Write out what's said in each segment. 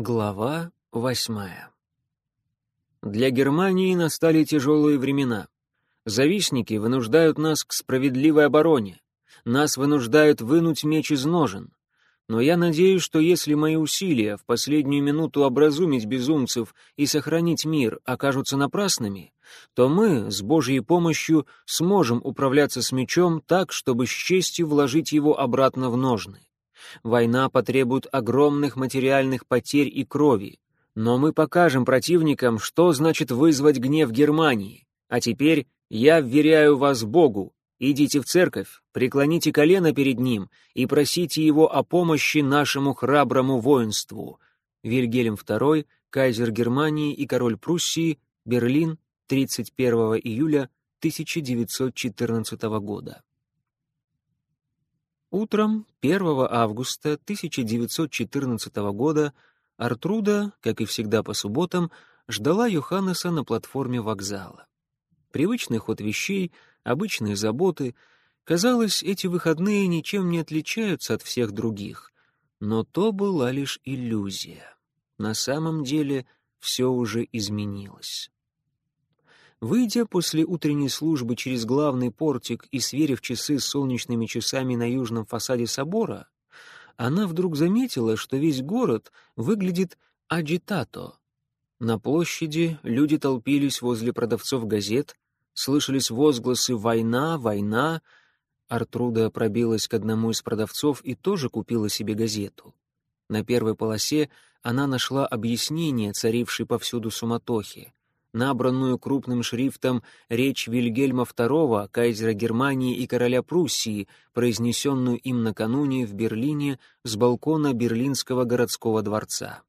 Глава восьмая Для Германии настали тяжелые времена. Завистники вынуждают нас к справедливой обороне. Нас вынуждают вынуть меч из ножен. Но я надеюсь, что если мои усилия в последнюю минуту образумить безумцев и сохранить мир окажутся напрасными, то мы, с Божьей помощью, сможем управляться с мечом так, чтобы с честью вложить его обратно в ножны. Война потребует огромных материальных потерь и крови. Но мы покажем противникам, что значит вызвать гнев Германии. А теперь я вверяю вас Богу. Идите в церковь, преклоните колено перед ним и просите его о помощи нашему храброму воинству. Вильгельм II, кайзер Германии и король Пруссии, Берлин, 31 июля 1914 года. Утром 1 августа 1914 года Артруда, как и всегда по субботам, ждала Йоханнеса на платформе вокзала. Привычный ход вещей, обычные заботы. Казалось, эти выходные ничем не отличаются от всех других. Но то была лишь иллюзия. На самом деле все уже изменилось. Выйдя после утренней службы через главный портик и сверив часы с солнечными часами на южном фасаде собора, она вдруг заметила, что весь город выглядит агитато. На площади люди толпились возле продавцов газет, слышались возгласы «Война! Война!». Артруда пробилась к одному из продавцов и тоже купила себе газету. На первой полосе она нашла объяснение царившей повсюду суматохи набранную крупным шрифтом речь Вильгельма II, кайзера Германии и короля Пруссии, произнесенную им накануне в Берлине с балкона Берлинского городского дворца.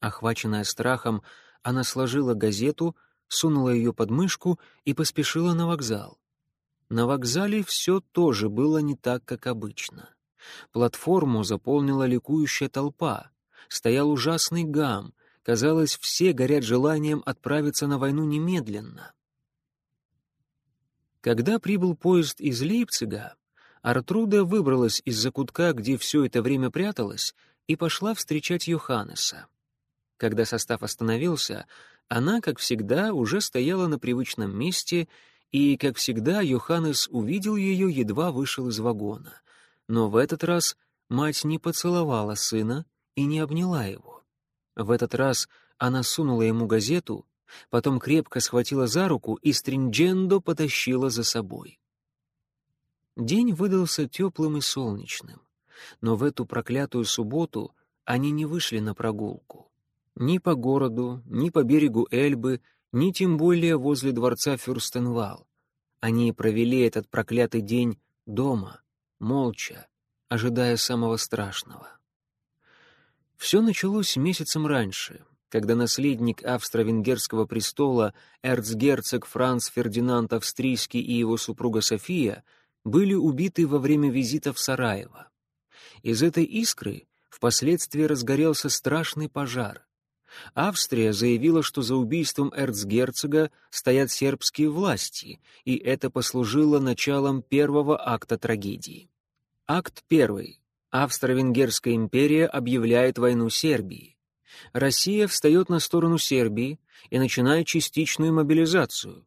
Охваченная страхом, она сложила газету, сунула ее под мышку и поспешила на вокзал. На вокзале все тоже было не так, как обычно. Платформу заполнила ликующая толпа. Стоял ужасный гам, Казалось, все горят желанием отправиться на войну немедленно. Когда прибыл поезд из Лейпцига, Артруда выбралась из закутка, где все это время пряталась, и пошла встречать Йоханнеса. Когда состав остановился, она, как всегда, уже стояла на привычном месте, и, как всегда, Йоханнес увидел ее, едва вышел из вагона. Но в этот раз мать не поцеловала сына и не обняла его. В этот раз она сунула ему газету, потом крепко схватила за руку и стрингендо потащила за собой. День выдался теплым и солнечным, но в эту проклятую субботу они не вышли на прогулку. Ни по городу, ни по берегу Эльбы, ни тем более возле дворца Фюрстенвал. Они провели этот проклятый день дома, молча, ожидая самого страшного. Все началось месяцем раньше, когда наследник австро-венгерского престола эрцгерцог Франц Фердинанд Австрийский и его супруга София были убиты во время визита в Сараево. Из этой искры впоследствии разгорелся страшный пожар. Австрия заявила, что за убийством эрцгерцога стоят сербские власти, и это послужило началом первого акта трагедии. Акт первый Австро-Венгерская империя объявляет войну Сербии. Россия встает на сторону Сербии и начинает частичную мобилизацию.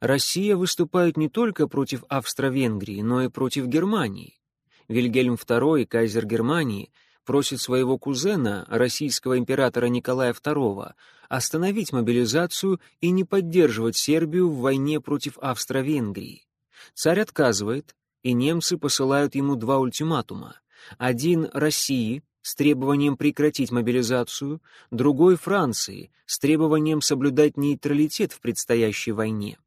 Россия выступает не только против Австро-Венгрии, но и против Германии. Вильгельм II, кайзер Германии, просит своего кузена, российского императора Николая II, остановить мобилизацию и не поддерживать Сербию в войне против Австро-Венгрии. Царь отказывает, и немцы посылают ему два ультиматума один России с требованием прекратить мобилизацию, другой Франции с требованием соблюдать нейтралитет в предстоящей войне.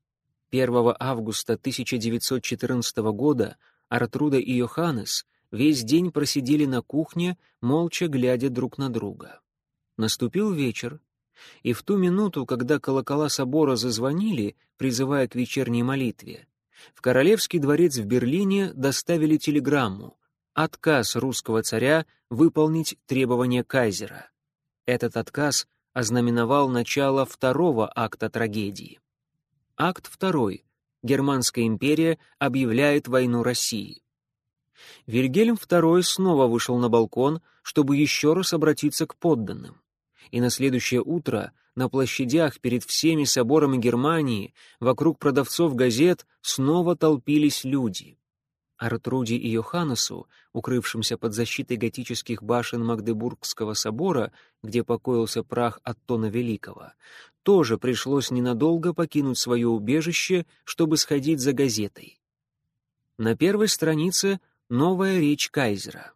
1 августа 1914 года Артруда и Йоханнес весь день просидели на кухне, молча глядя друг на друга. Наступил вечер, и в ту минуту, когда колокола собора зазвонили, призывая к вечерней молитве, в Королевский дворец в Берлине доставили телеграмму отказ русского царя выполнить требования кайзера. Этот отказ ознаменовал начало второго акта трагедии. Акт второй. Германская империя объявляет войну России. Вильгельм II снова вышел на балкон, чтобы еще раз обратиться к подданным. и на следующее утро на площадях перед всеми соборами Германии вокруг продавцов газет снова толпились люди. Артруди и Йоханнесу, укрывшимся под защитой готических башен Магдебургского собора, где покоился прах Аттона Великого, тоже пришлось ненадолго покинуть свое убежище, чтобы сходить за газетой. На первой странице новая речь кайзера.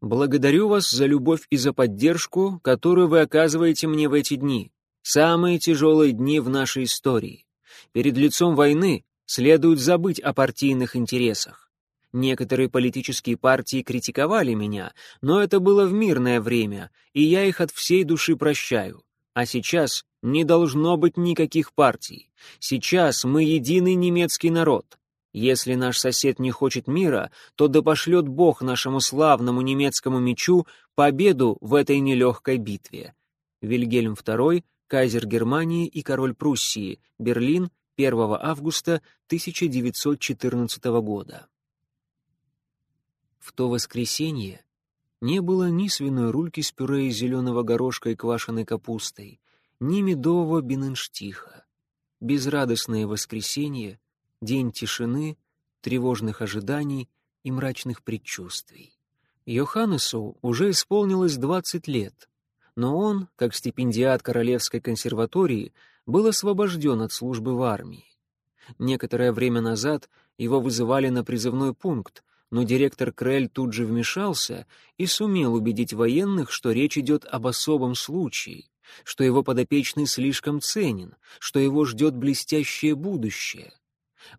«Благодарю вас за любовь и за поддержку, которую вы оказываете мне в эти дни. Самые тяжелые дни в нашей истории. Перед лицом войны следует забыть о партийных интересах. Некоторые политические партии критиковали меня, но это было в мирное время, и я их от всей души прощаю. А сейчас не должно быть никаких партий. Сейчас мы единый немецкий народ. Если наш сосед не хочет мира, то да пошлет Бог нашему славному немецкому мечу победу в этой нелегкой битве. Вильгельм II, кайзер Германии и король Пруссии, Берлин, 1 августа 1914 года. В то воскресенье не было ни свиной рульки с пюре из зеленого горошка и квашеной капустой, ни медового бененштиха. Безрадостное воскресенье, день тишины, тревожных ожиданий и мрачных предчувствий. Йоханнесу уже исполнилось двадцать лет, но он, как стипендиат Королевской консерватории, был освобожден от службы в армии. Некоторое время назад его вызывали на призывной пункт, но директор Крель тут же вмешался и сумел убедить военных, что речь идет об особом случае, что его подопечный слишком ценен, что его ждет блестящее будущее.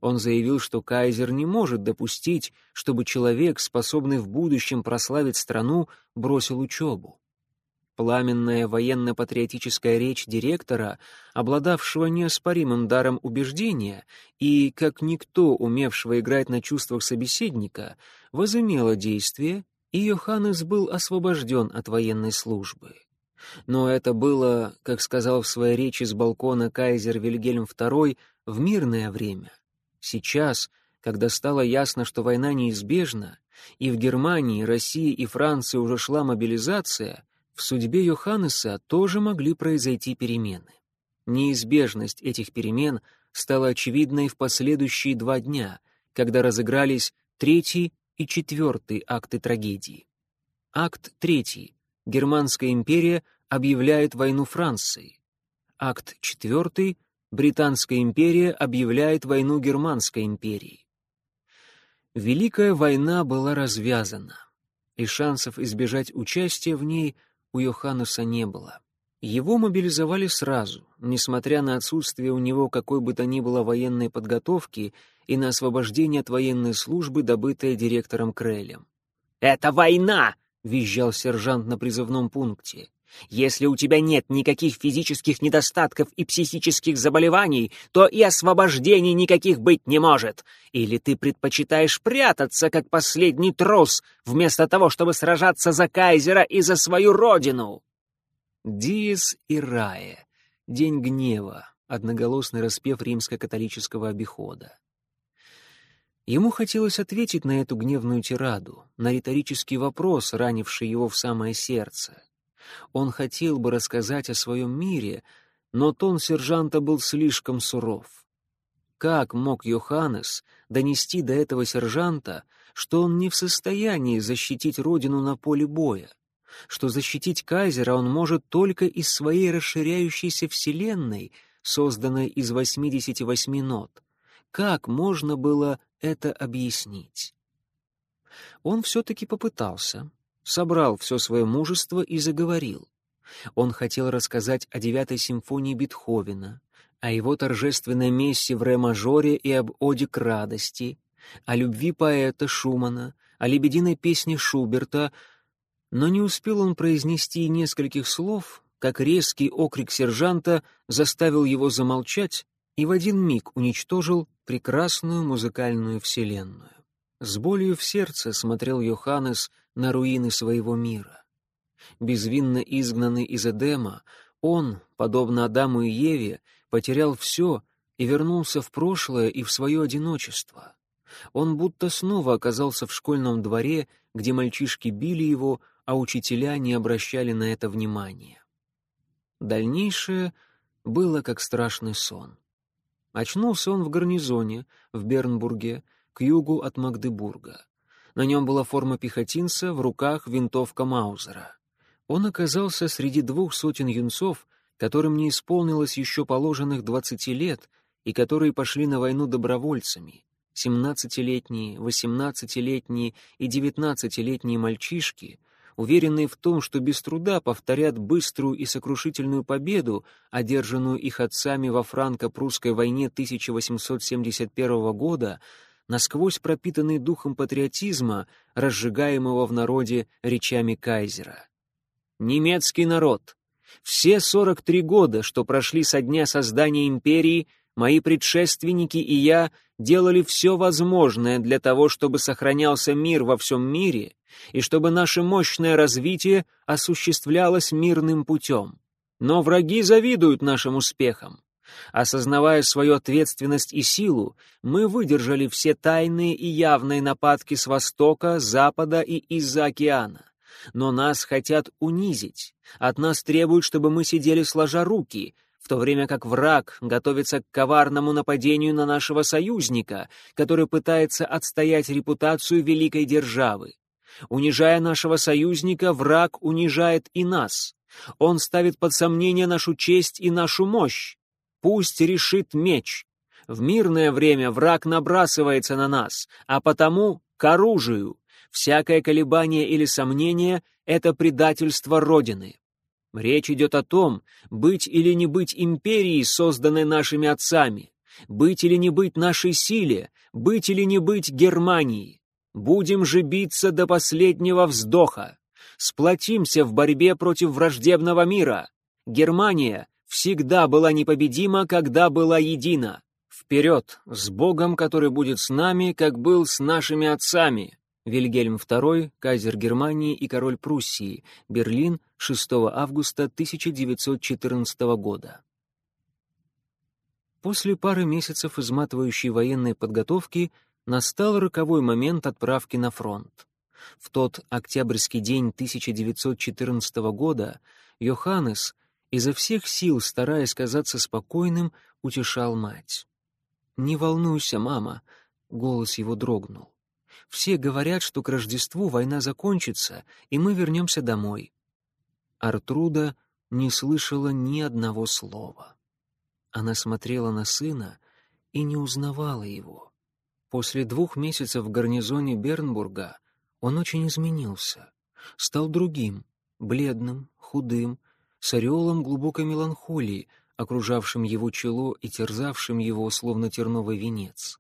Он заявил, что кайзер не может допустить, чтобы человек, способный в будущем прославить страну, бросил учебу. Пламенная военно-патриотическая речь директора, обладавшего неоспоримым даром убеждения и, как никто, умевшего играть на чувствах собеседника, возымела действие, и Йоханнес был освобожден от военной службы. Но это было, как сказал в своей речи с балкона кайзер Вильгельм II, в мирное время. Сейчас, когда стало ясно, что война неизбежна, и в Германии, России и Франции уже шла мобилизация, в судьбе Йоханнеса тоже могли произойти перемены. Неизбежность этих перемен стала очевидной в последующие два дня, когда разыгрались третий и четвертый акты трагедии. Акт третий. Германская империя объявляет войну Франции. Акт четвертый. Британская империя объявляет войну Германской империи. Великая война была развязана, и шансов избежать участия в ней – у Йоханнеса не было. Его мобилизовали сразу, несмотря на отсутствие у него какой бы то ни было военной подготовки и на освобождение от военной службы, добытое директором Крелем. «Это война!» — визжал сержант на призывном пункте. «Если у тебя нет никаких физических недостатков и психических заболеваний, то и освобождений никаких быть не может. Или ты предпочитаешь прятаться, как последний трус, вместо того, чтобы сражаться за кайзера и за свою родину?» Диес и Рае. День гнева. Одноголосный распев римско-католического обихода. Ему хотелось ответить на эту гневную тираду, на риторический вопрос, ранивший его в самое сердце. Он хотел бы рассказать о своем мире, но тон сержанта был слишком суров. Как мог Йоханнес донести до этого сержанта, что он не в состоянии защитить родину на поле боя, что защитить кайзера он может только из своей расширяющейся вселенной, созданной из 88 нот? Как можно было это объяснить? Он все-таки попытался, собрал все свое мужество и заговорил. Он хотел рассказать о девятой симфонии Бетховена, о его торжественной мессе в ре-мажоре и об оде к радости, о любви поэта Шумана, о лебединой песне Шуберта, но не успел он произнести нескольких слов, как резкий окрик сержанта заставил его замолчать и в один миг уничтожил прекрасную музыкальную вселенную. С болью в сердце смотрел Йоханнес на руины своего мира. Безвинно изгнанный из Эдема, он, подобно Адаму и Еве, потерял все и вернулся в прошлое и в свое одиночество. Он будто снова оказался в школьном дворе, где мальчишки били его, а учителя не обращали на это внимания. Дальнейшее было как страшный сон. Очнулся он в гарнизоне в Бернбурге, к югу от Магдебурга. На нем была форма пехотинца, в руках винтовка Маузера. Он оказался среди двух сотен юнцов, которым не исполнилось еще положенных двадцати лет и которые пошли на войну добровольцами. Семнадцатилетние, восемнадцатилетние и девятнадцатилетние мальчишки, уверенные в том, что без труда повторят быструю и сокрушительную победу, одержанную их отцами во франко-прусской войне 1871 года, насквозь пропитанный духом патриотизма, разжигаемого в народе речами кайзера. Немецкий народ. Все 43 года, что прошли со дня создания империи, мои предшественники и я делали все возможное для того, чтобы сохранялся мир во всем мире и чтобы наше мощное развитие осуществлялось мирным путем. Но враги завидуют нашим успехам. Осознавая свою ответственность и силу, мы выдержали все тайные и явные нападки с востока, запада и из-за океана. Но нас хотят унизить. От нас требуют, чтобы мы сидели сложа руки, в то время как враг готовится к коварному нападению на нашего союзника, который пытается отстоять репутацию великой державы. Унижая нашего союзника, враг унижает и нас. Он ставит под сомнение нашу честь и нашу мощь. Пусть решит меч. В мирное время враг набрасывается на нас, а потому к оружию. Всякое колебание или сомнение — это предательство Родины. Речь идет о том, быть или не быть империей, созданной нашими отцами, быть или не быть нашей силе, быть или не быть Германией. Будем же биться до последнего вздоха. Сплотимся в борьбе против враждебного мира. Германия всегда была непобедима, когда была едина. Вперед, с Богом, который будет с нами, как был с нашими отцами. Вильгельм II, кайзер Германии и король Пруссии, Берлин, 6 августа 1914 года. После пары месяцев изматывающей военной подготовки настал роковой момент отправки на фронт. В тот октябрьский день 1914 года Йоханнес, изо всех сил стараясь казаться спокойным, утешал мать. «Не волнуйся, мама», — голос его дрогнул. Все говорят, что к Рождеству война закончится, и мы вернемся домой. Артруда не слышала ни одного слова. Она смотрела на сына и не узнавала его. После двух месяцев в гарнизоне Бернбурга он очень изменился, стал другим, бледным, худым, с ореолом глубокой меланхолии, окружавшим его чело и терзавшим его, словно терновый венец.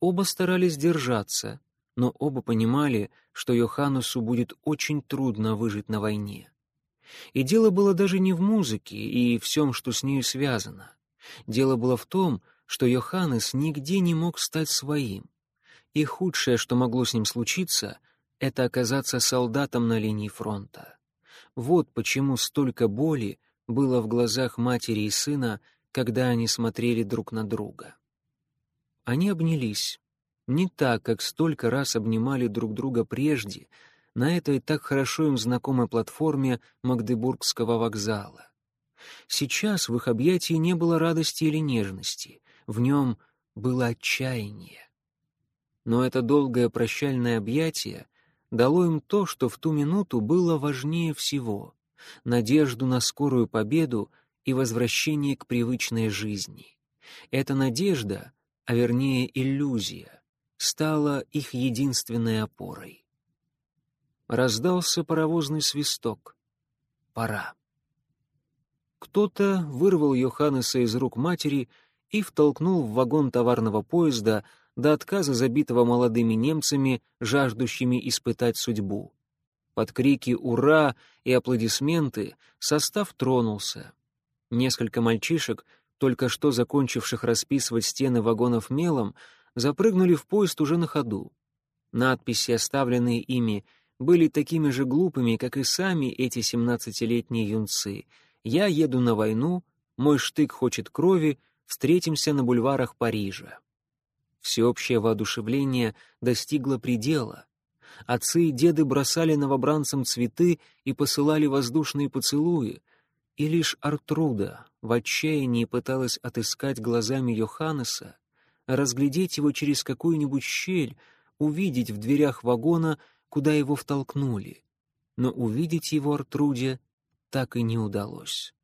Оба старались держаться, но оба понимали, что Йоханнесу будет очень трудно выжить на войне. И дело было даже не в музыке и всем, что с нею связано. Дело было в том, что Йоханнес нигде не мог стать своим. И худшее, что могло с ним случиться, это оказаться солдатом на линии фронта. Вот почему столько боли было в глазах матери и сына, когда они смотрели друг на друга. Они обнялись, не так, как столько раз обнимали друг друга прежде, на этой так хорошо им знакомой платформе Магдебургского вокзала. Сейчас в их объятии не было радости или нежности, в нем было отчаяние. Но это долгое прощальное объятие дало им то, что в ту минуту было важнее всего — надежду на скорую победу и возвращение к привычной жизни. Эта надежда, а вернее иллюзия, стала их единственной опорой. Раздался паровозный свисток. Пора. Кто-то вырвал Йоханнеса из рук матери и втолкнул в вагон товарного поезда до отказа забитого молодыми немцами, жаждущими испытать судьбу. Под крики «Ура!» и аплодисменты состав тронулся. Несколько мальчишек, только что закончивших расписывать стены вагонов мелом, запрыгнули в поезд уже на ходу. Надписи, оставленные ими, были такими же глупыми, как и сами эти семнадцатилетние юнцы. «Я еду на войну, мой штык хочет крови, встретимся на бульварах Парижа». Всеобщее воодушевление достигло предела. Отцы и деды бросали новобранцам цветы и посылали воздушные поцелуи, И лишь Артруда в отчаянии пыталась отыскать глазами Йоханнеса, разглядеть его через какую-нибудь щель, увидеть в дверях вагона, куда его втолкнули. Но увидеть его Артруде так и не удалось.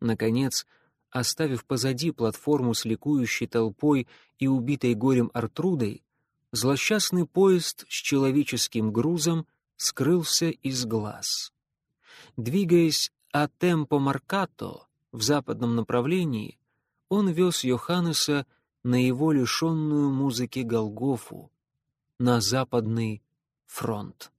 Наконец, оставив позади платформу с ликующей толпой и убитой горем Артрудой, злосчастный поезд с человеческим грузом скрылся из глаз. Двигаясь а темпо маркато в западном направлении, он вез Йоханнеса на его лишенную музыки Голгофу, на западный фронт.